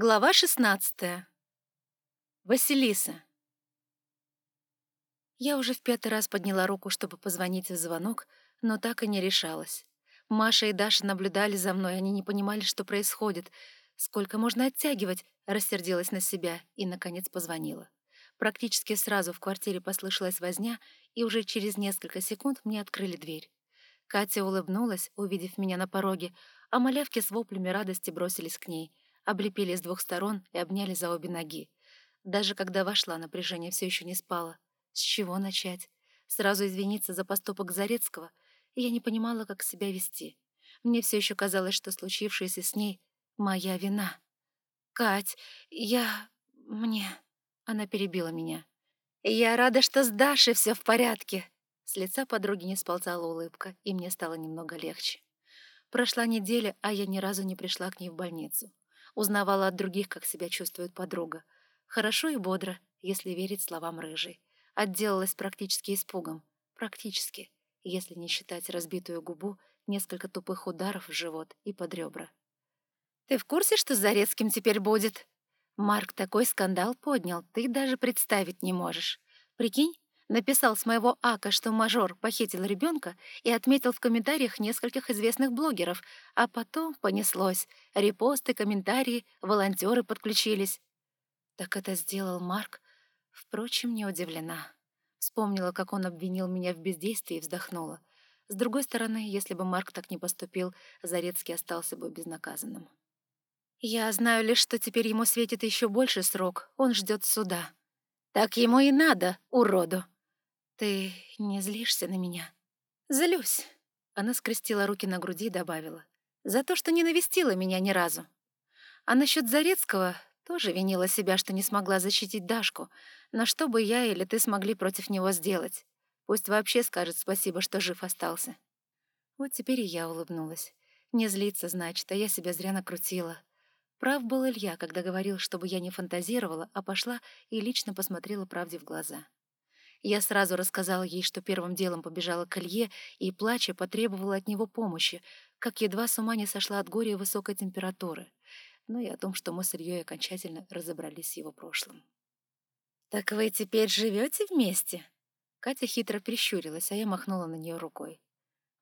Глава 16. Василиса. Я уже в пятый раз подняла руку, чтобы позвонить в звонок, но так и не решалась. Маша и Даша наблюдали за мной, они не понимали, что происходит. Сколько можно оттягивать? Рассердилась на себя и, наконец, позвонила. Практически сразу в квартире послышалась возня, и уже через несколько секунд мне открыли дверь. Катя улыбнулась, увидев меня на пороге, а малявки с воплями радости бросились к ней — облепили с двух сторон и обняли за обе ноги. Даже когда вошла, напряжение все еще не спало. С чего начать? Сразу извиниться за поступок Зарецкого? Я не понимала, как себя вести. Мне все еще казалось, что случившееся с ней — моя вина. «Кать, я... мне...» Она перебила меня. «Я рада, что с Дашей все в порядке!» С лица подруги не сползала улыбка, и мне стало немного легче. Прошла неделя, а я ни разу не пришла к ней в больницу. Узнавала от других, как себя чувствует подруга. Хорошо и бодро, если верить словам рыжей. Отделалась практически испугом. Практически, если не считать разбитую губу, несколько тупых ударов в живот и под ребра. «Ты в курсе, что с Зарецким теперь будет?» Марк такой скандал поднял, ты даже представить не можешь. Прикинь, написал с моего ака, что мажор похитил ребенка и отметил в комментариях нескольких известных блогеров, а потом понеслось. Репосты, комментарии, волонтеры подключились. Так это сделал Марк. Впрочем, не удивлена. Вспомнила, как он обвинил меня в бездействии и вздохнула. С другой стороны, если бы Марк так не поступил, Зарецкий остался бы безнаказанным. Я знаю лишь, что теперь ему светит еще больше срок. Он ждет суда. Так ему и надо, уроду. «Ты не злишься на меня?» «Злюсь». Она скрестила руки на груди и добавила. «За то, что не навестила меня ни разу. А насчет Зарецкого тоже винила себя, что не смогла защитить Дашку. Но что бы я или ты смогли против него сделать? Пусть вообще скажет спасибо, что жив остался». Вот теперь и я улыбнулась. Не злиться, значит, а я себя зря накрутила. Прав был Илья, когда говорил, чтобы я не фантазировала, а пошла и лично посмотрела правде в глаза. Я сразу рассказала ей, что первым делом побежала к Илье и, плача, потребовала от него помощи, как едва с ума не сошла от горя и высокой температуры. Ну и о том, что мы с Ильей окончательно разобрались с его прошлым. «Так вы теперь живете вместе?» Катя хитро прищурилась, а я махнула на нее рукой.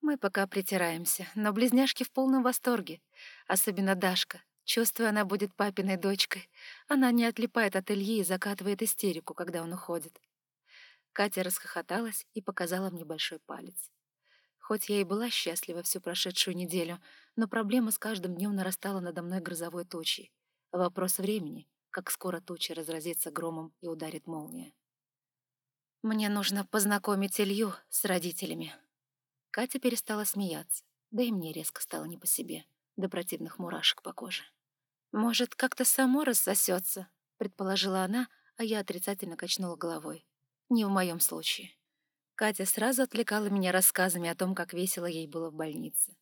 «Мы пока притираемся, но близняшки в полном восторге. Особенно Дашка. Чувствую, она будет папиной дочкой. Она не отлипает от Ильи и закатывает истерику, когда он уходит. Катя расхохоталась и показала мне большой палец. Хоть я и была счастлива всю прошедшую неделю, но проблема с каждым днем нарастала надо мной грозовой тучей. Вопрос времени, как скоро туча разразится громом и ударит молния. «Мне нужно познакомить Илью с родителями». Катя перестала смеяться, да и мне резко стало не по себе, до противных мурашек по коже. «Может, как-то само рассосется?» — предположила она, а я отрицательно качнула головой. Не в моем случае. Катя сразу отвлекала меня рассказами о том, как весело ей было в больнице.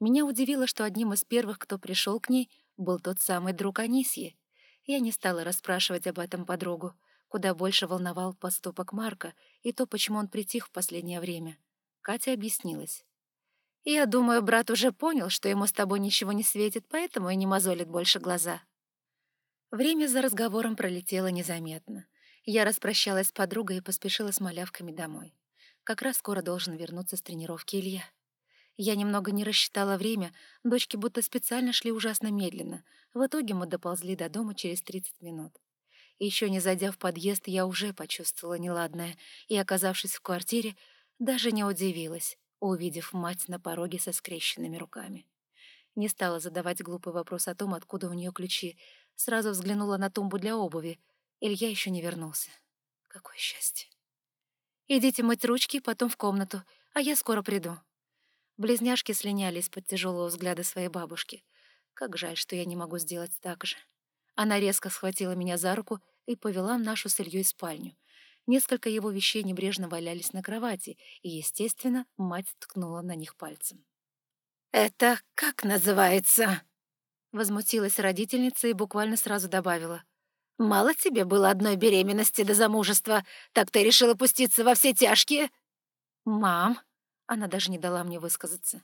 Меня удивило, что одним из первых, кто пришел к ней, был тот самый друг Анисьи. Я не стала расспрашивать об этом подругу, куда больше волновал поступок Марка и то, почему он притих в последнее время. Катя объяснилась. «Я думаю, брат уже понял, что ему с тобой ничего не светит, поэтому и не мозолит больше глаза». Время за разговором пролетело незаметно. Я распрощалась с подругой и поспешила с малявками домой. Как раз скоро должен вернуться с тренировки Илья. Я немного не рассчитала время, дочки будто специально шли ужасно медленно. В итоге мы доползли до дома через 30 минут. Еще не зайдя в подъезд, я уже почувствовала неладное, и, оказавшись в квартире, даже не удивилась, увидев мать на пороге со скрещенными руками. Не стала задавать глупый вопрос о том, откуда у нее ключи, сразу взглянула на тумбу для обуви — Илья еще не вернулся. Какое счастье. Идите мыть ручки, потом в комнату, а я скоро приду. Близняшки слинялись под тяжелого взгляда своей бабушки. Как жаль, что я не могу сделать так же. Она резко схватила меня за руку и повела в нашу с Ильей спальню. Несколько его вещей небрежно валялись на кровати, и, естественно, мать ткнула на них пальцем. «Это как называется?» Возмутилась родительница и буквально сразу добавила — Мало тебе было одной беременности до замужества, так ты решила пуститься во все тяжкие?» «Мам!» — она даже не дала мне высказаться.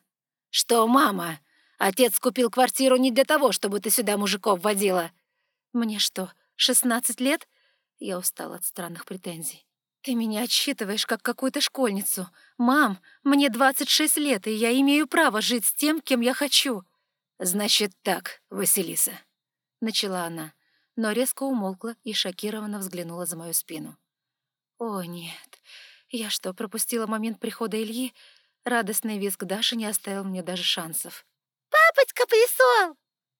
«Что, мама? Отец купил квартиру не для того, чтобы ты сюда мужиков водила. «Мне что, шестнадцать лет?» Я устала от странных претензий. «Ты меня отсчитываешь, как какую-то школьницу. Мам, мне двадцать шесть лет, и я имею право жить с тем, кем я хочу». «Значит так, Василиса», — начала она, но резко умолкла и шокированно взглянула за мою спину. «О, нет. Я что, пропустила момент прихода Ильи? Радостный визг Даши не оставил мне даже шансов. «Папочка пришел!»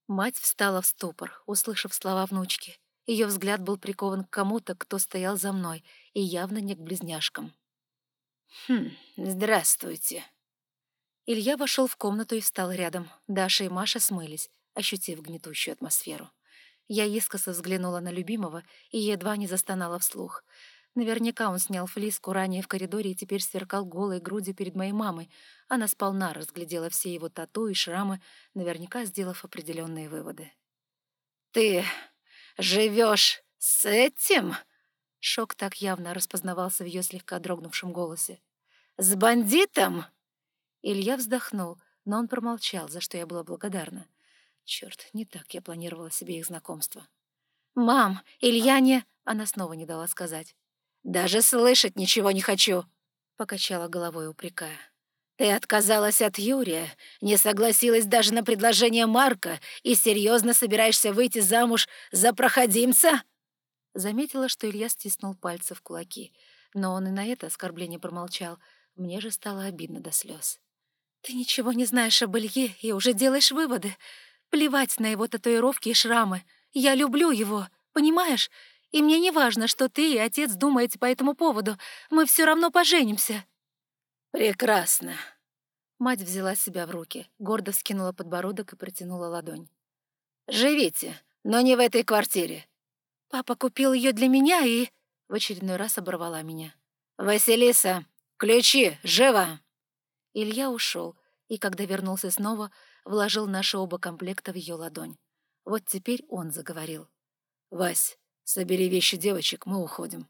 Мать встала в ступор, услышав слова внучки. Ее взгляд был прикован к кому-то, кто стоял за мной, и явно не к близняшкам. «Хм, здравствуйте». Илья вошел в комнату и встал рядом. Даша и Маша смылись, ощутив гнетущую атмосферу. Я искоса взглянула на любимого и едва не застонала вслух. Наверняка он снял флиску ранее в коридоре и теперь сверкал голой грудью перед моей мамой. Она сполна разглядела все его тату и шрамы, наверняка сделав определенные выводы. «Ты живешь с этим?» Шок так явно распознавался в ее слегка дрогнувшем голосе. «С бандитом?» Илья вздохнул, но он промолчал, за что я была благодарна. Черт, не так я планировала себе их знакомство. «Мам, Илья не...» Она снова не дала сказать. «Даже слышать ничего не хочу», — покачала головой, упрекая. «Ты отказалась от Юрия, не согласилась даже на предложение Марка и серьезно собираешься выйти замуж за проходимца?» Заметила, что Илья стиснул пальцы в кулаки, но он и на это оскорбление промолчал. Мне же стало обидно до слез. «Ты ничего не знаешь об Илье и уже делаешь выводы. Плевать на его татуировки и шрамы. Я люблю его, понимаешь? И мне не важно, что ты и отец думаете по этому поводу. Мы все равно поженимся». «Прекрасно». Мать взяла себя в руки, гордо вскинула подбородок и протянула ладонь. «Живите, но не в этой квартире». «Папа купил ее для меня и...» В очередной раз оборвала меня. «Василиса, ключи, живо!» Илья ушел, и, когда вернулся снова, вложил наши оба комплекта в ее ладонь. Вот теперь он заговорил. «Вась, Собери вещи девочек, мы уходим».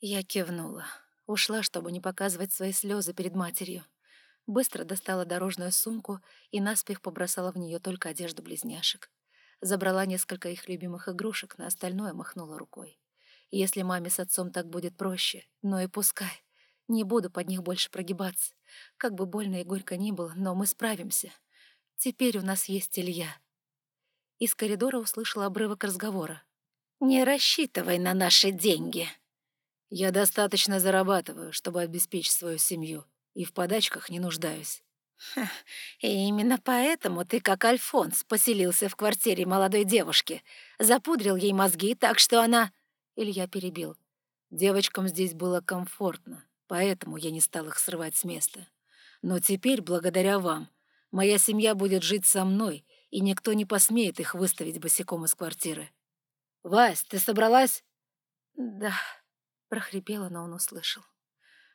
Я кивнула. Ушла, чтобы не показывать свои слезы перед матерью. Быстро достала дорожную сумку и наспех побросала в нее только одежду близняшек. Забрала несколько их любимых игрушек, на остальное махнула рукой. Если маме с отцом так будет проще, но и пускай. Не буду под них больше прогибаться. Как бы больно и горько ни было, но мы справимся. Теперь у нас есть Илья. Из коридора услышала обрывок разговора. «Не рассчитывай на наши деньги». «Я достаточно зарабатываю, чтобы обеспечить свою семью, и в подачках не нуждаюсь». «И именно поэтому ты, как Альфонс, поселился в квартире молодой девушки, запудрил ей мозги так, что она...» Илья перебил. «Девочкам здесь было комфортно, поэтому я не стал их срывать с места. Но теперь, благодаря вам, моя семья будет жить со мной, и никто не посмеет их выставить босиком из квартиры. «Вась, ты собралась?» «Да», — прохрипела, но он услышал.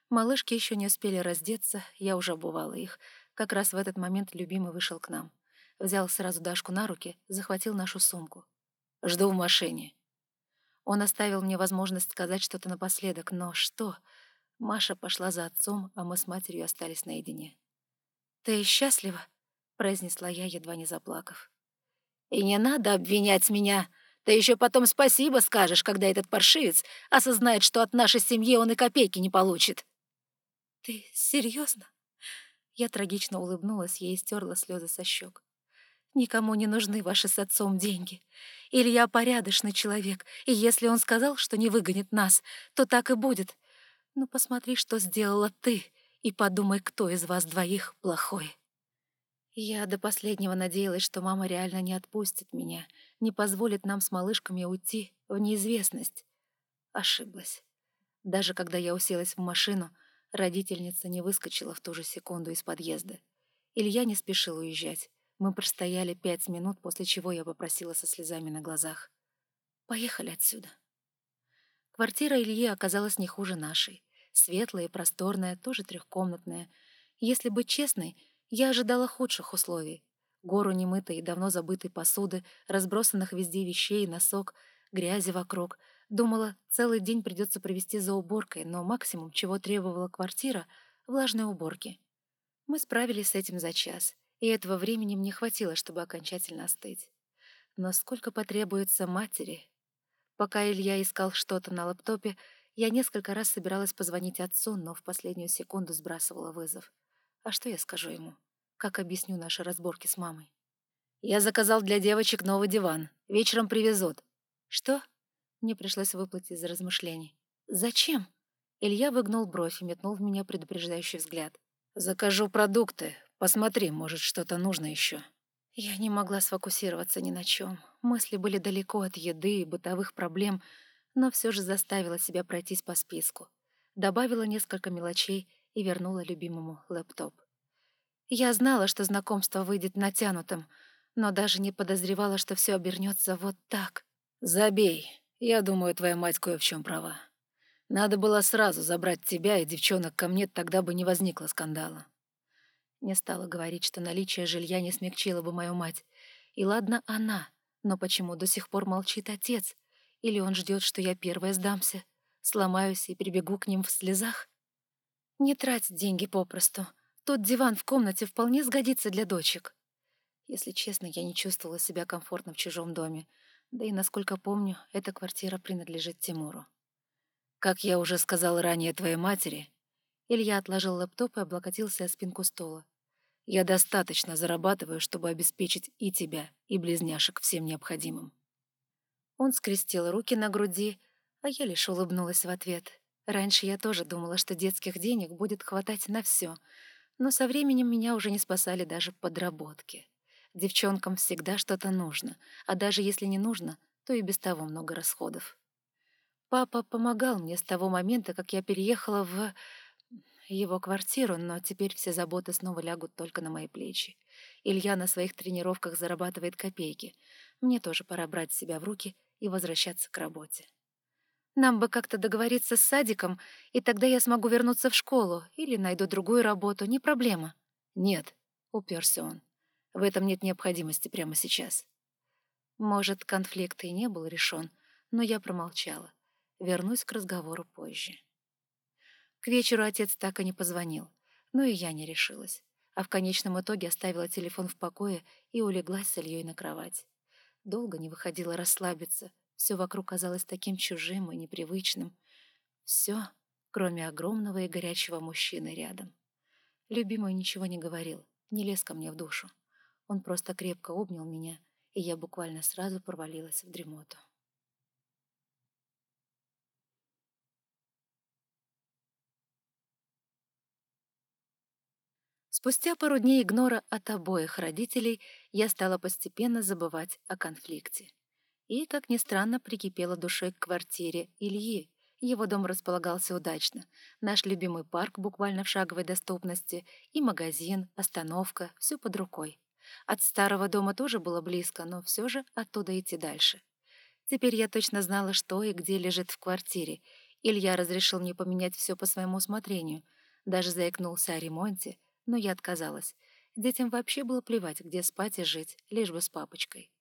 Малышки еще не успели раздеться, я уже обувала их. Как раз в этот момент любимый вышел к нам. Взял сразу Дашку на руки, захватил нашу сумку. «Жду в машине». Он оставил мне возможность сказать что-то напоследок, но что? Маша пошла за отцом, а мы с матерью остались наедине. «Ты счастлива?» — произнесла я, едва не заплакав. «И не надо обвинять меня!» Ты еще потом спасибо скажешь, когда этот паршивец осознает, что от нашей семьи он и копейки не получит». «Ты серьезно? Я трагично улыбнулась ей и стерла слезы со щек. «Никому не нужны ваши с отцом деньги. Илья порядочный человек, и если он сказал, что не выгонит нас, то так и будет. Но посмотри, что сделала ты, и подумай, кто из вас двоих плохой». Я до последнего надеялась, что мама реально не отпустит меня, не позволит нам с малышками уйти в неизвестность. Ошиблась. Даже когда я уселась в машину, родительница не выскочила в ту же секунду из подъезда. Илья не спешил уезжать. Мы простояли пять минут, после чего я попросила со слезами на глазах. «Поехали отсюда». Квартира Ильи оказалась не хуже нашей. Светлая и просторная, тоже трехкомнатная. Если быть честной, я ожидала худших условий. Гору немытой и давно забытой посуды, разбросанных везде вещей, носок, грязи вокруг. Думала, целый день придется провести за уборкой, но максимум, чего требовала квартира — влажной уборки. Мы справились с этим за час, и этого времени мне хватило, чтобы окончательно остыть. Но сколько потребуется матери? Пока Илья искал что-то на лаптопе, я несколько раз собиралась позвонить отцу, но в последнюю секунду сбрасывала вызов. А что я скажу ему? Как объясню наши разборки с мамой? «Я заказал для девочек новый диван. Вечером привезут». «Что?» Мне пришлось выплыть из размышлений. «Зачем?» Илья выгнул бровь и метнул в меня предупреждающий взгляд. «Закажу продукты. Посмотри, может, что-то нужно еще. Я не могла сфокусироваться ни на чем. Мысли были далеко от еды и бытовых проблем, но все же заставила себя пройтись по списку. Добавила несколько мелочей и вернула любимому лэптоп. Я знала, что знакомство выйдет натянутым, но даже не подозревала, что все обернется вот так. «Забей. Я думаю, твоя мать кое в чем права. Надо было сразу забрать тебя и девчонок ко мне, тогда бы не возникло скандала». Не стала говорить, что наличие жилья не смягчило бы мою мать. И ладно она, но почему до сих пор молчит отец? Или он ждет, что я первая сдамся, сломаюсь и прибегу к ним в слезах? Не трать деньги попросту. Тот диван в комнате вполне сгодится для дочек. Если честно, я не чувствовала себя комфортно в чужом доме. Да и, насколько помню, эта квартира принадлежит Тимуру. Как я уже сказал ранее твоей матери, Илья отложил лэптоп и облокотился о спинку стула. Я достаточно зарабатываю, чтобы обеспечить и тебя, и близняшек всем необходимым». Он скрестил руки на груди, а я лишь улыбнулась в ответ. Раньше я тоже думала, что детских денег будет хватать на все, но со временем меня уже не спасали даже подработки. Девчонкам всегда что-то нужно, а даже если не нужно, то и без того много расходов. Папа помогал мне с того момента, как я переехала в его квартиру, но теперь все заботы снова лягут только на мои плечи. Илья на своих тренировках зарабатывает копейки. Мне тоже пора брать себя в руки и возвращаться к работе. Нам бы как-то договориться с садиком, и тогда я смогу вернуться в школу или найду другую работу, не проблема. Нет, — уперся он. В этом нет необходимости прямо сейчас. Может, конфликт и не был решен, но я промолчала. Вернусь к разговору позже. К вечеру отец так и не позвонил, но и я не решилась. А в конечном итоге оставила телефон в покое и улеглась с Ильей на кровать. Долго не выходила расслабиться, все вокруг казалось таким чужим и непривычным. Все, кроме огромного и горячего мужчины рядом. Любимый ничего не говорил, не лез ко мне в душу. Он просто крепко обнял меня, и я буквально сразу провалилась в дремоту. Спустя пару дней игнора от обоих родителей я стала постепенно забывать о конфликте. И, как ни странно, прикипела душой к квартире Ильи. Его дом располагался удачно. Наш любимый парк буквально в шаговой доступности, и магазин, остановка, все под рукой. От старого дома тоже было близко, но все же оттуда идти дальше. Теперь я точно знала, что и где лежит в квартире. Илья разрешил мне поменять все по своему усмотрению. Даже заикнулся о ремонте — но я отказалась. Детям вообще было плевать, где спать и жить, лишь бы с папочкой.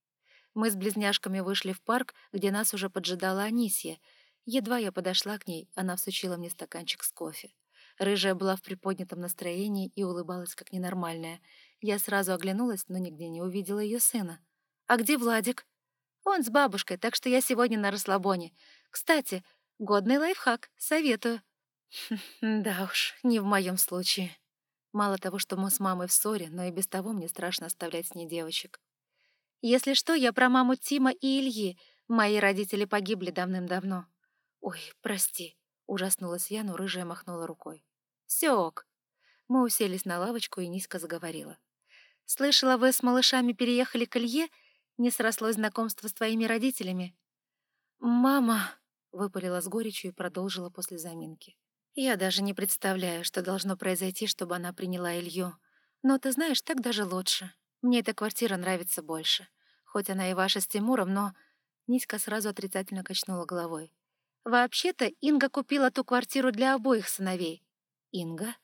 Мы с близняшками вышли в парк, где нас уже поджидала Анисья. Едва я подошла к ней, она всучила мне стаканчик с кофе. Рыжая была в приподнятом настроении и улыбалась как ненормальная. Я сразу оглянулась, но нигде не увидела ее сына. «А где Владик?» «Он с бабушкой, так что я сегодня на расслабоне. Кстати, годный лайфхак, советую». «Да уж, не в моем случае». Мало того, что мы с мамой в ссоре, но и без того мне страшно оставлять с ней девочек. Если что, я про маму Тима и Ильи. Мои родители погибли давным-давно. Ой, прости. Ужаснулась я, но рыжая махнула рукой. Все ок. Мы уселись на лавочку и низко заговорила. «Слышала, вы с малышами переехали к Илье? Не срослось знакомство с твоими родителями?» «Мама...» — выпалила с горечью и продолжила после заминки. Я даже не представляю, что должно произойти, чтобы она приняла Илью. Но ты знаешь, так даже лучше. Мне эта квартира нравится больше. Хоть она и ваша с Тимуром, но...» Низко сразу отрицательно качнула головой. «Вообще-то Инга купила ту квартиру для обоих сыновей». «Инга?»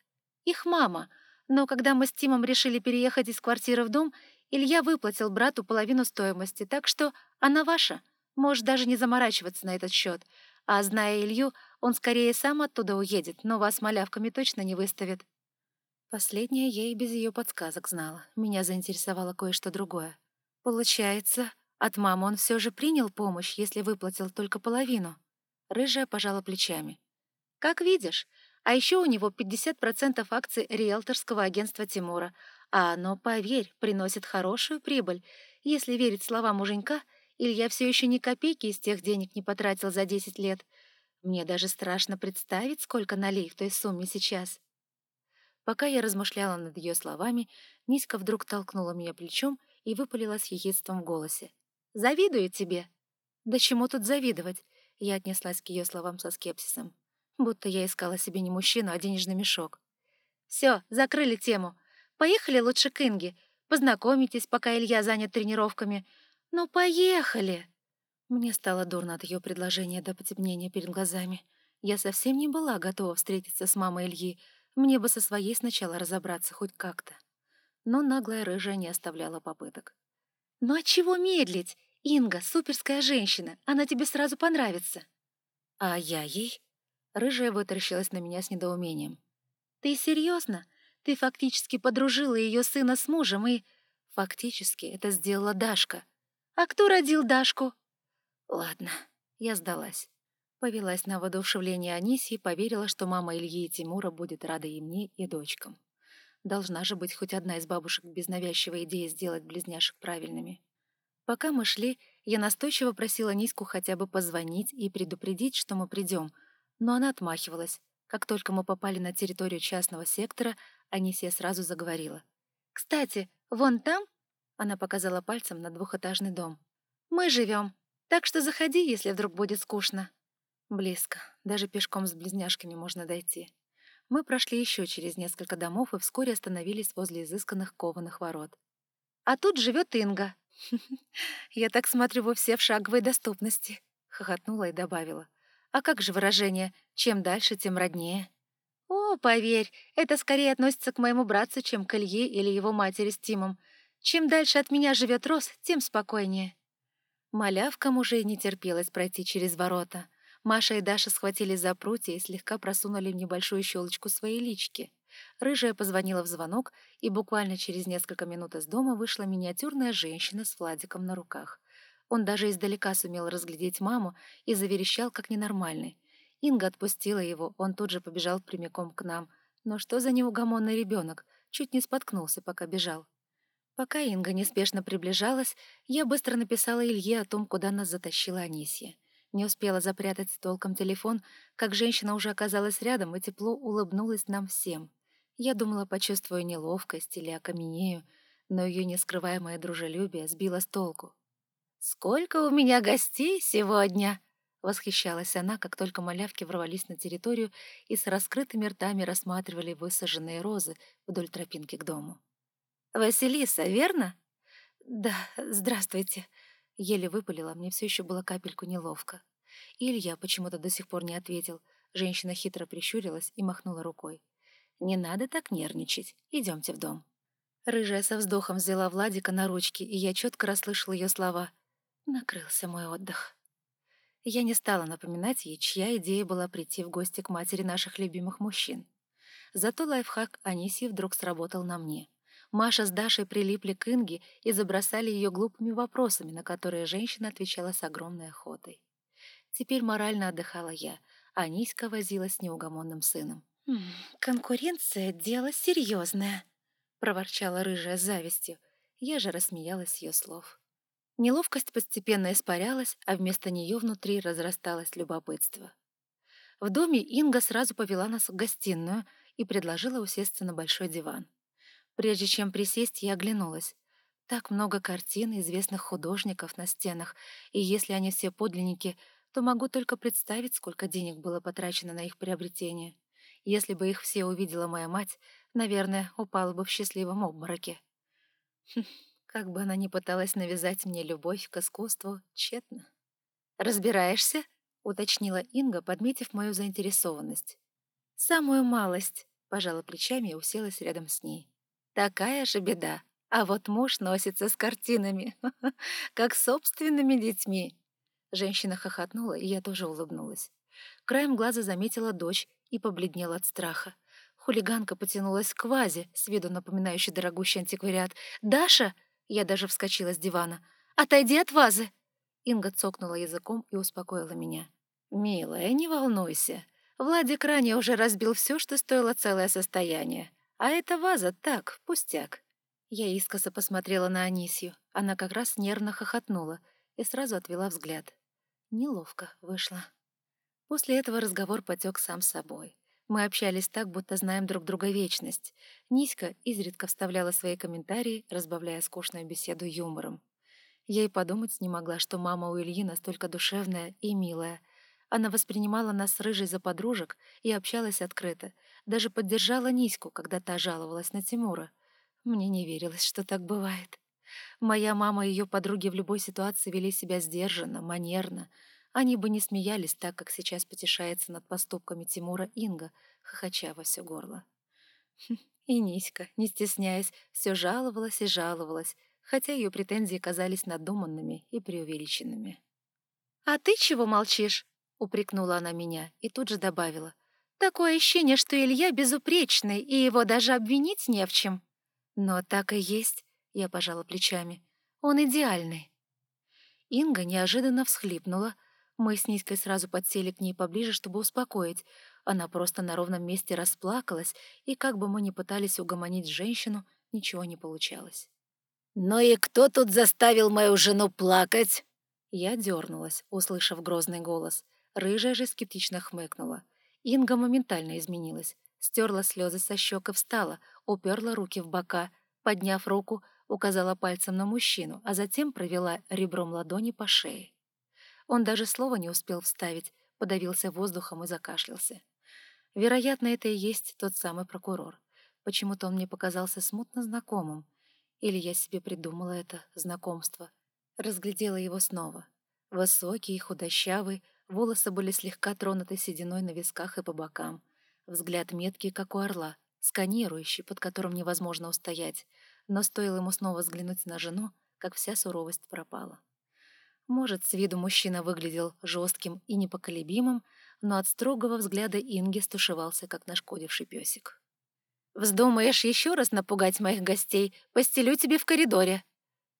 «Их мама. Но когда мы с Тимом решили переехать из квартиры в дом, Илья выплатил брату половину стоимости, так что она ваша. Можешь даже не заморачиваться на этот счет. А зная Илью, он скорее сам оттуда уедет, но вас малявками точно не выставит. Последнее я и без ее подсказок знала. Меня заинтересовало кое-что другое. Получается, От мамы он все же принял помощь, если выплатил только половину. Рыжая пожала плечами. Как видишь, а еще у него 50% акций риэлторского агентства Тимура, а оно, поверь, приносит хорошую прибыль. Если верить словам муженька, Илья все еще ни копейки из тех денег не потратил за 10 лет. Мне даже страшно представить, сколько налей в той сумме сейчас. Пока я размышляла над ее словами, Ниська вдруг толкнула меня плечом и выпалила с ехидством в голосе. «Завидую тебе!» «Да чему тут завидовать?» Я отнеслась к ее словам со скепсисом. Будто я искала себе не мужчину, а денежный мешок. «Все, закрыли тему. Поехали лучше к Инге. Познакомитесь, пока Илья занят тренировками. Ну, поехали!» Мне стало дурно от ее предложения до потемнения перед глазами. Я совсем не была готова встретиться с мамой Ильи. Мне бы со своей сначала разобраться хоть как-то. Но наглая рыжая не оставляла попыток. «Ну а чего медлить? Инга — суперская женщина, она тебе сразу понравится». «А я ей?» Рыжая вытаращилась на меня с недоумением. «Ты серьезно? Ты фактически подружила ее сына с мужем и...» «Фактически это сделала Дашка». «А кто родил Дашку?» Ладно, я сдалась. Повелась на воодушевление Аниси и поверила, что мама Ильи и Тимура будет рада и мне, и дочкам. Должна же быть хоть одна из бабушек без навязчивой идеи сделать близняшек правильными. Пока мы шли, я настойчиво просила Ниську хотя бы позвонить и предупредить, что мы придем, но она отмахивалась. Как только мы попали на территорию частного сектора, Анисия сразу заговорила. «Кстати, вон там...» — она показала пальцем на двухэтажный дом. «Мы живем. Так что заходи, если вдруг будет скучно». Близко. Даже пешком с близняшками можно дойти. Мы прошли еще через несколько домов и вскоре остановились возле изысканных кованых ворот. «А тут живет Инга». «Я так смотрю, вы все в шаговой доступности», — хохотнула и добавила. «А как же выражение «чем дальше, тем роднее»?» «О, поверь, это скорее относится к моему братцу, чем к Илье или его матери с Тимом. Чем дальше от меня живет Рос, тем спокойнее». Малявкам уже не терпелось пройти через ворота. Маша и Даша схватили за прутья и слегка просунули в небольшую щелочку своей лички. Рыжая позвонила в звонок, и буквально через несколько минут из дома вышла миниатюрная женщина с Владиком на руках. Он даже издалека сумел разглядеть маму и заверещал, как ненормальный. Инга отпустила его, он тут же побежал прямиком к нам. Но что за неугомонный ребенок? Чуть не споткнулся, пока бежал. Пока Инга неспешно приближалась, я быстро написала Илье о том, куда нас затащила Анисья. Не успела запрятать толком телефон, как женщина уже оказалась рядом и тепло улыбнулась нам всем. Я думала, почувствую неловкость или окаменею, но ее нескрываемое дружелюбие сбило с толку. «Сколько у меня гостей сегодня!» — восхищалась она, как только малявки ворвались на территорию и с раскрытыми ртами рассматривали высаженные розы вдоль тропинки к дому. «Василиса, верно?» «Да, здравствуйте», — еле выпалила, мне все еще было капельку неловко. Илья почему-то до сих пор не ответил. Женщина хитро прищурилась и махнула рукой. «Не надо так нервничать. Идемте в дом». Рыжая со вздохом взяла Владика на ручки, и я четко расслышала ее слова. Накрылся мой отдых. Я не стала напоминать ей, чья идея была прийти в гости к матери наших любимых мужчин. Зато лайфхак Анисии вдруг сработал на мне — Маша с Дашей прилипли к Инге и забросали ее глупыми вопросами, на которые женщина отвечала с огромной охотой. Теперь морально отдыхала я, а Ниська возилась с неугомонным сыном. «Конкуренция — дело серьезное», — проворчала рыжая с завистью. Я же рассмеялась ее слов. Неловкость постепенно испарялась, а вместо нее внутри разрасталось любопытство. В доме Инга сразу повела нас в гостиную и предложила усесться на большой диван. Прежде чем присесть, я оглянулась. Так много картин известных художников на стенах, и если они все подлинники, то могу только представить, сколько денег было потрачено на их приобретение. Если бы их все увидела моя мать, наверное, упала бы в счастливом обмороке. Хм, как бы она ни пыталась навязать мне любовь к искусству, тщетно. «Разбираешься?» — уточнила Инга, подметив мою заинтересованность. «Самую малость», — пожала плечами и уселась рядом с ней. Такая же беда. А вот муж носится с картинами, как собственными детьми. Женщина хохотнула, и я тоже улыбнулась. Краем глаза заметила дочь и побледнела от страха. Хулиганка потянулась к вазе, с виду напоминающей дорогущий антиквариат. «Даша!» Я даже вскочила с дивана. Отойди от вазы!» Инга цокнула языком и успокоила меня. «Милая, не волнуйся. Владик ранее уже разбил все, что стоило целое состояние. А эта ваза так, пустяк». Я искоса посмотрела на Анисью. Она как раз нервно хохотнула и сразу отвела взгляд. Неловко вышло. После этого разговор потек сам собой. Мы общались так, будто знаем друг друга вечность. Ниська изредка вставляла свои комментарии, разбавляя скучную беседу юмором. Я и подумать не могла, что мама у Ильи настолько душевная и милая. Она воспринимала нас с Рыжей за подружек и общалась открыто. Даже поддержала Ниську, когда та жаловалась на Тимура. Мне не верилось, что так бывает. Моя мама и ее подруги в любой ситуации вели себя сдержанно, манерно, они бы не смеялись так, как сейчас потешается над поступками Тимура Инга, хохоча во все горло. Хм, и Ниська, не стесняясь, все жаловалась и жаловалась, хотя ее претензии казались надуманными и преувеличенными. «А ты чего молчишь?» — упрекнула она меня и тут же добавила. «Такое ощущение, что Илья безупречный, и его даже обвинить не в чем». «Но так и есть», — я пожала плечами. «Он идеальный». Инга неожиданно всхлипнула, мы с Ниськой сразу подсели к ней поближе, чтобы успокоить. Она просто на ровном месте расплакалась, и как бы мы ни пытались угомонить женщину, ничего не получалось. «Ну и кто тут заставил мою жену плакать?» Я дернулась, услышав грозный голос. Рыжая же скептично хмыкнула. Инга моментально изменилась. Стерла слезы со щек и встала, уперла руки в бока, подняв руку, указала пальцем на мужчину, а затем провела ребром ладони по шее. Он даже слова не успел вставить, подавился воздухом и закашлялся. Вероятно, это и есть тот самый прокурор. Почему-то он мне показался смутно знакомым. Или я себе придумала это знакомство. Разглядела его снова. Высокий худощавый, волосы были слегка тронуты сединой на висках и по бокам. Взгляд меткий, как у орла, сканирующий, под которым невозможно устоять. Но стоило ему снова взглянуть на жену, как вся суровость пропала. Может, с виду мужчина выглядел жестким и непоколебимым, но от строгого взгляда Инги стушевался, как нашкодивший песик. «Вздумаешь еще раз напугать моих гостей, постелю тебе в коридоре».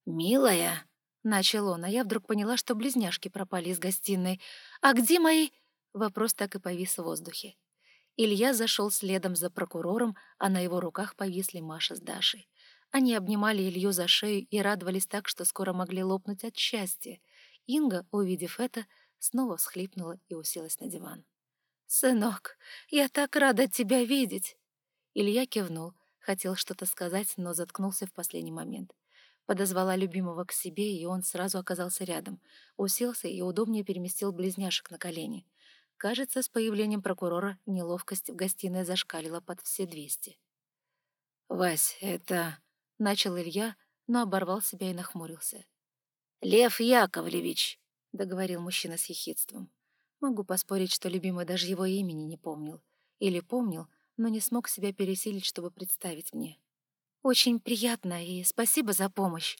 «Милая», — начал он, а я вдруг поняла, что близняшки пропали из гостиной. «А где мои...» Вопрос так и повис в воздухе. Илья зашел следом за прокурором, а на его руках повисли Маша с Дашей. Они обнимали Илью за шею и радовались так, что скоро могли лопнуть от счастья. Инга, увидев это, снова всхлипнула и уселась на диван. «Сынок, я так рада тебя видеть!» Илья кивнул, хотел что-то сказать, но заткнулся в последний момент. Подозвала любимого к себе, и он сразу оказался рядом. Уселся и удобнее переместил близняшек на колени. Кажется, с появлением прокурора неловкость в гостиной зашкалила под все двести. «Вась, это...» — начал Илья, но оборвал себя и нахмурился. «Лев Яковлевич», — договорил мужчина с ехидством. Могу поспорить, что любимый даже его имени не помнил. Или помнил, но не смог себя пересилить, чтобы представить мне. «Очень приятно и спасибо за помощь».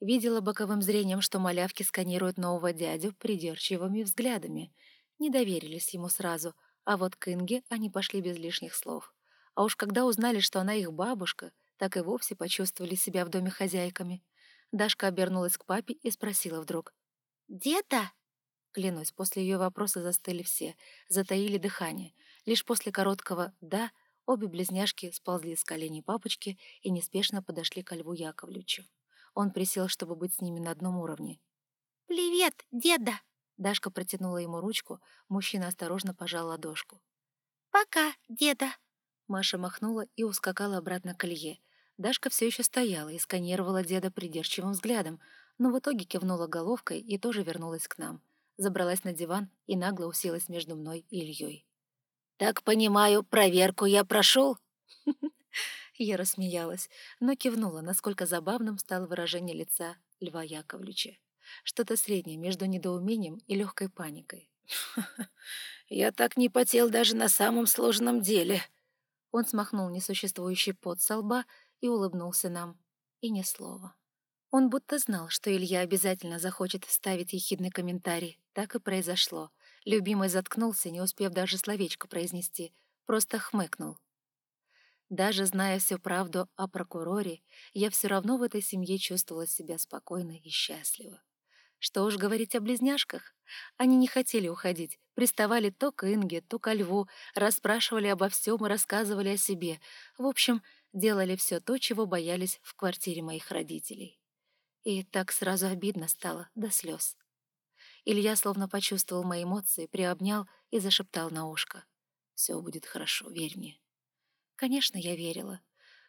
Видела боковым зрением, что малявки сканируют нового дядю придирчивыми взглядами. Не доверились ему сразу, а вот к Инге они пошли без лишних слов. А уж когда узнали, что она их бабушка, так и вовсе почувствовали себя в доме хозяйками — Дашка обернулась к папе и спросила вдруг. «Деда?» Клянусь, после ее вопроса застыли все, затаили дыхание. Лишь после короткого «да» обе близняшки сползли с коленей папочки и неспешно подошли к Льву Яковлевичу. Он присел, чтобы быть с ними на одном уровне. «Привет, деда!» Дашка протянула ему ручку, мужчина осторожно пожал ладошку. «Пока, деда!» Маша махнула и ускакала обратно к Илье. Дашка все еще стояла и сканировала деда придирчивым взглядом, но в итоге кивнула головкой и тоже вернулась к нам. Забралась на диван и нагло уселась между мной и Ильей. «Так понимаю, проверку я прошел?» Я рассмеялась, но кивнула, насколько забавным стало выражение лица Льва Яковлевича. Что-то среднее между недоумением и легкой паникой. «Я так не потел даже на самом сложном деле». Он смахнул несуществующий пот со лба и улыбнулся нам. И ни слова. Он будто знал, что Илья обязательно захочет вставить ехидный комментарий. Так и произошло. Любимый заткнулся, не успев даже словечко произнести. Просто хмыкнул. Даже зная всю правду о прокуроре, я все равно в этой семье чувствовала себя спокойно и счастливо. Что уж говорить о близняшках. Они не хотели уходить, приставали то к Инге, то ко Льву, расспрашивали обо всем и рассказывали о себе. В общем, делали все то, чего боялись в квартире моих родителей. И так сразу обидно стало, до слез. Илья словно почувствовал мои эмоции, приобнял и зашептал на ушко. «Все будет хорошо, верь мне». Конечно, я верила.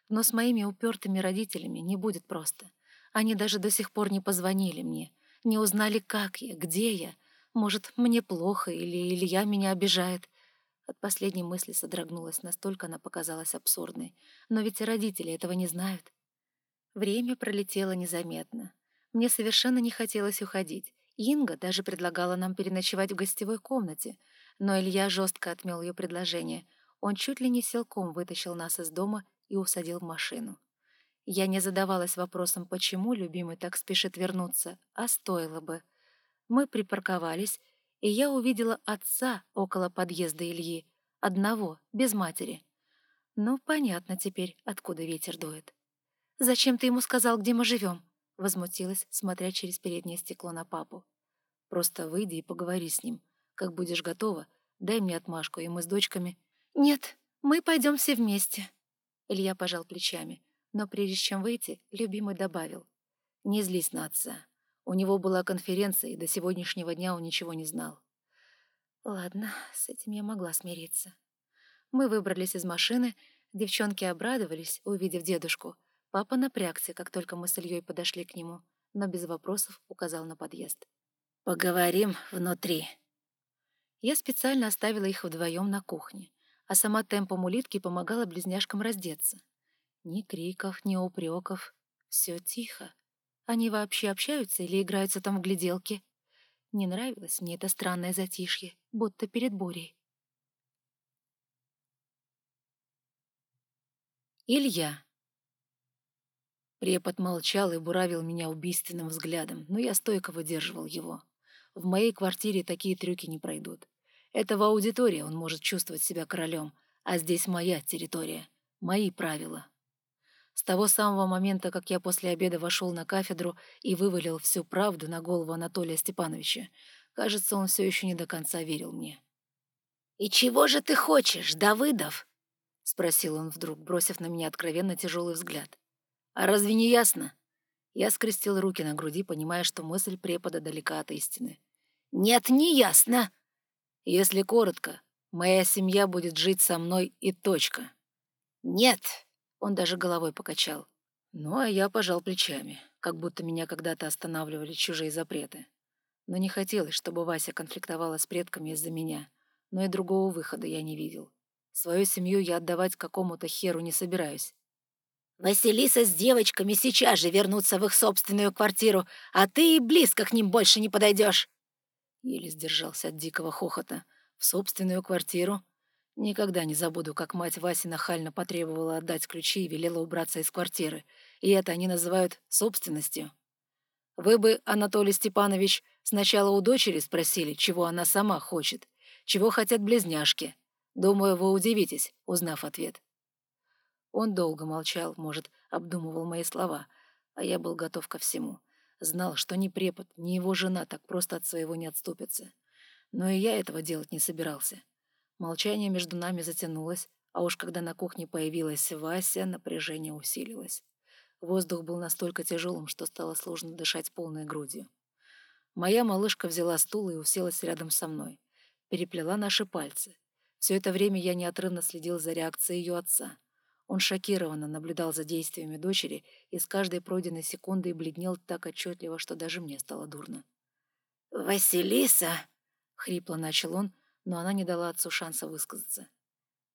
Но с моими упертыми родителями не будет просто. Они даже до сих пор не позвонили мне, не узнали, как я, где я. Может, мне плохо или Илья меня обижает. От последней мысли содрогнулась, настолько она показалась абсурдной. Но ведь и родители этого не знают. Время пролетело незаметно. Мне совершенно не хотелось уходить. Инга даже предлагала нам переночевать в гостевой комнате, но Илья жестко отмел ее предложение. Он чуть ли не силком вытащил нас из дома и усадил в машину. Я не задавалась вопросом, почему любимый так спешит вернуться, а стоило бы. Мы припарковались, и я увидела отца около подъезда Ильи, одного, без матери. Ну, понятно теперь, откуда ветер дует. «Зачем ты ему сказал, где мы живем?» — возмутилась, смотря через переднее стекло на папу. «Просто выйди и поговори с ним. Как будешь готова, дай мне отмашку, и мы с дочками...» «Нет, мы пойдем все вместе». Илья пожал плечами. Но прежде чем выйти, любимый добавил. «Не злись на отца. У него была конференция, и до сегодняшнего дня он ничего не знал». Ладно, с этим я могла смириться. Мы выбрались из машины, девчонки обрадовались, увидев дедушку. Папа напрягся, как только мы с Ильей подошли к нему, но без вопросов указал на подъезд. «Поговорим внутри». Я специально оставила их вдвоем на кухне, а сама темпом улитки помогала близняшкам раздеться. Ни криков, ни упреков. Все тихо. Они вообще общаются или играются там в гляделки? Не нравилось мне это странное затишье, будто перед бурей. Илья. Препод молчал и буравил меня убийственным взглядом, но я стойко выдерживал его. В моей квартире такие трюки не пройдут. Это в аудитории он может чувствовать себя королем, а здесь моя территория, мои правила. С того самого момента, как я после обеда вошел на кафедру и вывалил всю правду на голову Анатолия Степановича, кажется, он все еще не до конца верил мне. «И чего же ты хочешь, Давыдов?» — спросил он вдруг, бросив на меня откровенно тяжелый взгляд. «А разве не ясно?» Я скрестил руки на груди, понимая, что мысль препода далека от истины. «Нет, не ясно!» «Если коротко, моя семья будет жить со мной и точка». «Нет!» Он даже головой покачал. Ну, а я пожал плечами, как будто меня когда-то останавливали чужие запреты. Но не хотелось, чтобы Вася конфликтовала с предками из-за меня, но и другого выхода я не видел. Свою семью я отдавать какому-то херу не собираюсь. «Василиса с девочками сейчас же вернутся в их собственную квартиру, а ты и близко к ним больше не подойдешь!» Еле сдержался от дикого хохота. «В собственную квартиру? Никогда не забуду, как мать Васи нахально потребовала отдать ключи и велела убраться из квартиры. И это они называют собственностью. Вы бы, Анатолий Степанович, сначала у дочери спросили, чего она сама хочет, чего хотят близняшки. Думаю, вы удивитесь, узнав ответ. Он долго молчал, может, обдумывал мои слова, а я был готов ко всему. Знал, что ни препод, ни его жена так просто от своего не отступятся. Но и я этого делать не собирался. Молчание между нами затянулось, а уж когда на кухне появилась Вася, напряжение усилилось. Воздух был настолько тяжелым, что стало сложно дышать полной грудью. Моя малышка взяла стул и уселась рядом со мной. Переплела наши пальцы. Все это время я неотрывно следил за реакцией ее отца. Он шокированно наблюдал за действиями дочери и с каждой пройденной секундой бледнел так отчетливо, что даже мне стало дурно. «Василиса!» — хрипло начал он, но она не дала отцу шанса высказаться.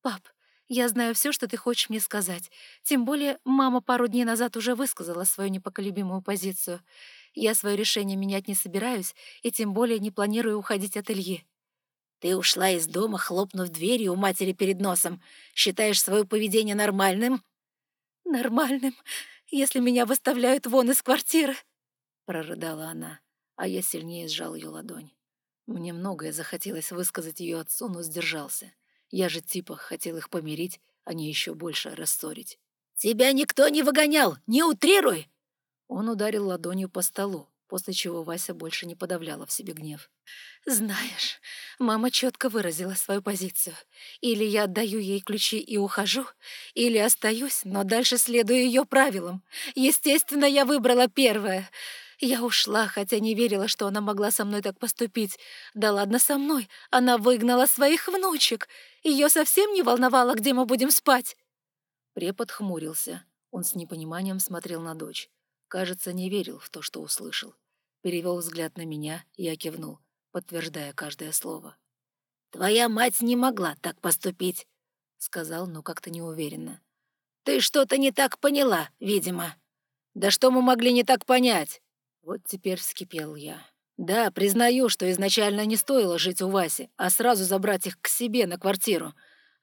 «Пап, я знаю все, что ты хочешь мне сказать. Тем более мама пару дней назад уже высказала свою непоколебимую позицию. Я свое решение менять не собираюсь и тем более не планирую уходить от Ильи». «Ты ушла из дома, хлопнув дверью у матери перед носом. Считаешь свое поведение нормальным?» «Нормальным, если меня выставляют вон из квартиры», — прорыдала она, а я сильнее сжал ее ладонь. Мне многое захотелось высказать ее отцу, но сдержался. Я же типа хотел их помирить, а не еще больше рассорить. «Тебя никто не выгонял! Не утрируй!» Он ударил ладонью по столу, после чего Вася больше не подавляла в себе гнев. «Знаешь, мама четко выразила свою позицию. Или я отдаю ей ключи и ухожу, или остаюсь, но дальше следую ее правилам. Естественно, я выбрала первое. Я ушла, хотя не верила, что она могла со мной так поступить. Да ладно со мной, она выгнала своих внучек. Ее совсем не волновало, где мы будем спать». Препод хмурился. Он с непониманием смотрел на дочь. Кажется, не верил в то, что услышал. Перевел взгляд на меня, я кивнул, подтверждая каждое слово. «Твоя мать не могла так поступить», — сказал, но как-то неуверенно. «Ты что-то не так поняла, видимо». «Да что мы могли не так понять?» Вот теперь вскипел я. Да, признаю, что изначально не стоило жить у Васи, а сразу забрать их к себе на квартиру.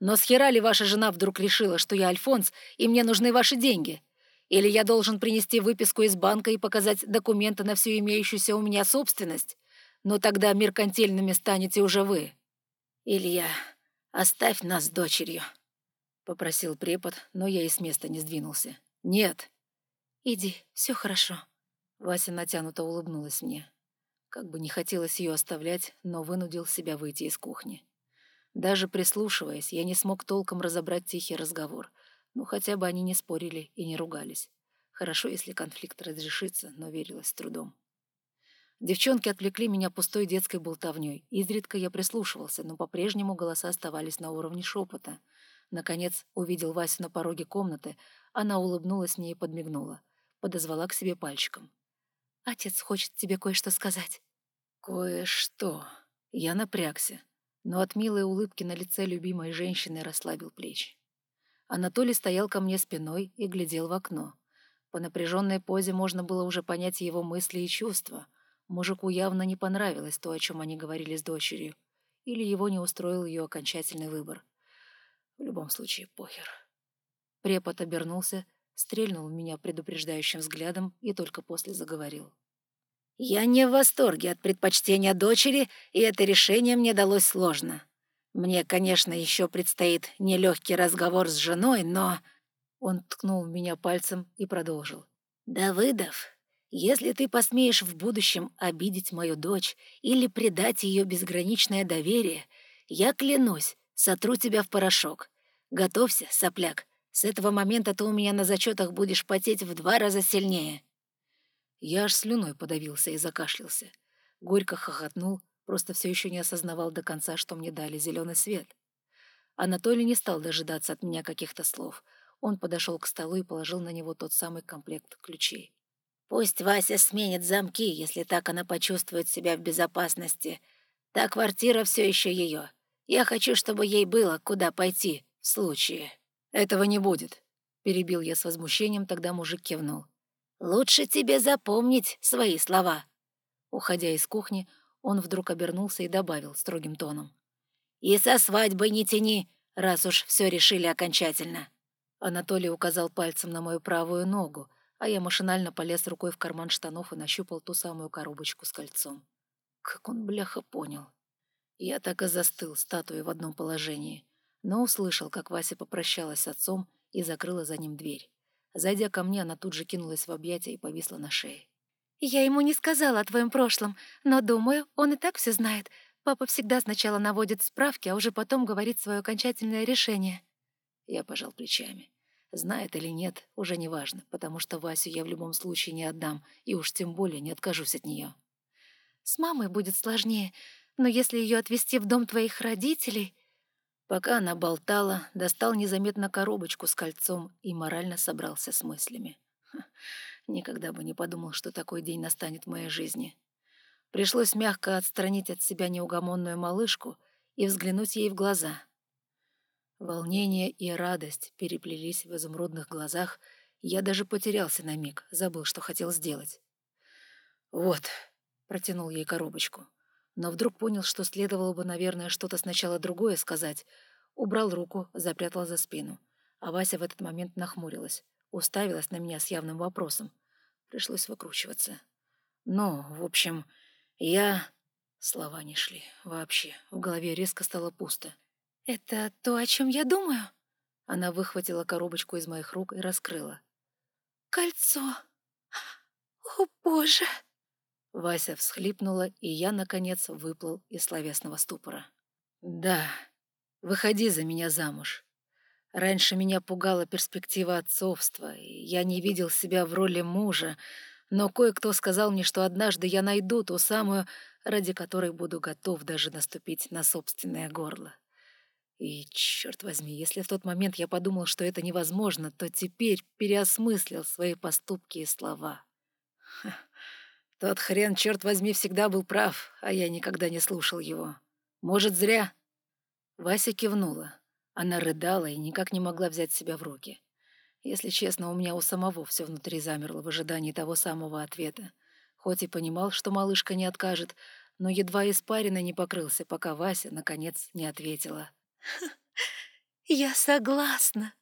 Но с хера ли ваша жена вдруг решила, что я Альфонс, и мне нужны ваши деньги? Или я должен принести выписку из банка и показать документы на всю имеющуюся у меня собственность? Но тогда меркантильными станете уже вы. Илья, оставь нас с дочерью, — попросил препод, но я и с места не сдвинулся. Нет. Иди, все хорошо. Вася натянуто улыбнулась мне. Как бы не хотелось ее оставлять, но вынудил себя выйти из кухни. Даже прислушиваясь, я не смог толком разобрать тихий разговор. Ну, хотя бы они не спорили и не ругались. Хорошо, если конфликт разрешится, но верилось с трудом. Девчонки отвлекли меня пустой детской болтовней. Изредка я прислушивался, но по-прежнему голоса оставались на уровне шепота. Наконец увидел Васю на пороге комнаты. Она улыбнулась мне и подмигнула. Подозвала к себе пальчиком. Отец хочет тебе кое-что сказать». «Кое-что». Я напрягся, но от милой улыбки на лице любимой женщины расслабил плечи. Анатолий стоял ко мне спиной и глядел в окно. По напряженной позе можно было уже понять его мысли и чувства. Мужику явно не понравилось то, о чем они говорили с дочерью. Или его не устроил ее окончательный выбор. В любом случае, похер. Препод обернулся, стрельнул в меня предупреждающим взглядом и только после заговорил. «Я не в восторге от предпочтения дочери, и это решение мне далось сложно. Мне, конечно, еще предстоит нелегкий разговор с женой, но...» Он ткнул меня пальцем и продолжил. «Давыдов, если ты посмеешь в будущем обидеть мою дочь или предать ее безграничное доверие, я клянусь, сотру тебя в порошок. Готовься, сопляк, с этого момента ты у меня на зачетах будешь потеть в два раза сильнее». Я аж слюной подавился и закашлялся. Горько хохотнул, просто все еще не осознавал до конца, что мне дали зеленый свет. Анатолий не стал дожидаться от меня каких-то слов. Он подошел к столу и положил на него тот самый комплект ключей. «Пусть Вася сменит замки, если так она почувствует себя в безопасности. Та квартира все еще ее. Я хочу, чтобы ей было куда пойти в случае». «Этого не будет», — перебил я с возмущением, тогда мужик кивнул. «Лучше тебе запомнить свои слова». Уходя из кухни, он вдруг обернулся и добавил строгим тоном. «И со свадьбой не тяни, раз уж все решили окончательно». Анатолий указал пальцем на мою правую ногу, а я машинально полез рукой в карман штанов и нащупал ту самую коробочку с кольцом. Как он, бляха, понял. Я так и застыл, статуей в одном положении но услышал, как Вася попрощалась с отцом и закрыла за ним дверь. Зайдя ко мне, она тут же кинулась в объятия и повисла на шее. «Я ему не сказала о твоем прошлом, но, думаю, он и так все знает. Папа всегда сначала наводит справки, а уже потом говорит свое окончательное решение». Я пожал плечами. Знает или нет, уже не важно, потому что Васю я в любом случае не отдам, и уж тем более не откажусь от нее. «С мамой будет сложнее, но если ее отвезти в дом твоих родителей...» Пока она болтала, достал незаметно коробочку с кольцом и морально собрался с мыслями. Никогда бы не подумал, что такой день настанет в моей жизни. Пришлось мягко отстранить от себя неугомонную малышку и взглянуть ей в глаза. Волнение и радость переплелись в изумрудных глазах, я даже потерялся на миг, забыл, что хотел сделать. «Вот», — протянул ей коробочку, — но вдруг понял, что следовало бы, наверное, что-то сначала другое сказать. Убрал руку, запрятал за спину. А Вася в этот момент нахмурилась, уставилась на меня с явным вопросом. Пришлось выкручиваться. Но, в общем, я... Слова не шли. Вообще. В голове резко стало пусто. «Это то, о чем я думаю?» Она выхватила коробочку из моих рук и раскрыла. «Кольцо! О, Боже!» Вася всхлипнула, и я, наконец, выплыл из словесного ступора. «Да, выходи за меня замуж. Раньше меня пугала перспектива отцовства, и я не видел себя в роли мужа, но кое-кто сказал мне, что однажды я найду ту самую, ради которой буду готов даже наступить на собственное горло. И, черт возьми, если в тот момент я подумал, что это невозможно, то теперь переосмыслил свои поступки и слова. Ха, тот хрен, черт возьми, всегда был прав, а я никогда не слушал его. Может, зря? Вася кивнула. Она рыдала и никак не могла взять себя в руки. Если честно, у меня у самого все внутри замерло в ожидании того самого ответа. Хоть и понимал, что малышка не откажет, но едва испарина не покрылся, пока Вася, наконец, не ответила. «Я согласна».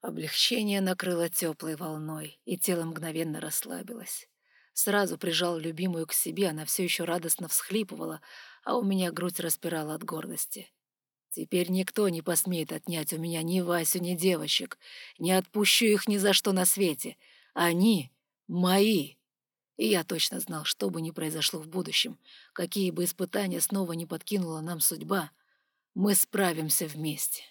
Облегчение накрыло теплой волной, и тело мгновенно расслабилось. Сразу прижал любимую к себе, она все еще радостно всхлипывала, а у меня грудь распирала от гордости. Теперь никто не посмеет отнять у меня ни Васю, ни девочек. Не отпущу их ни за что на свете. Они мои. И я точно знал, что бы ни произошло в будущем, какие бы испытания снова не подкинула нам судьба — мы справимся вместе.